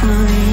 the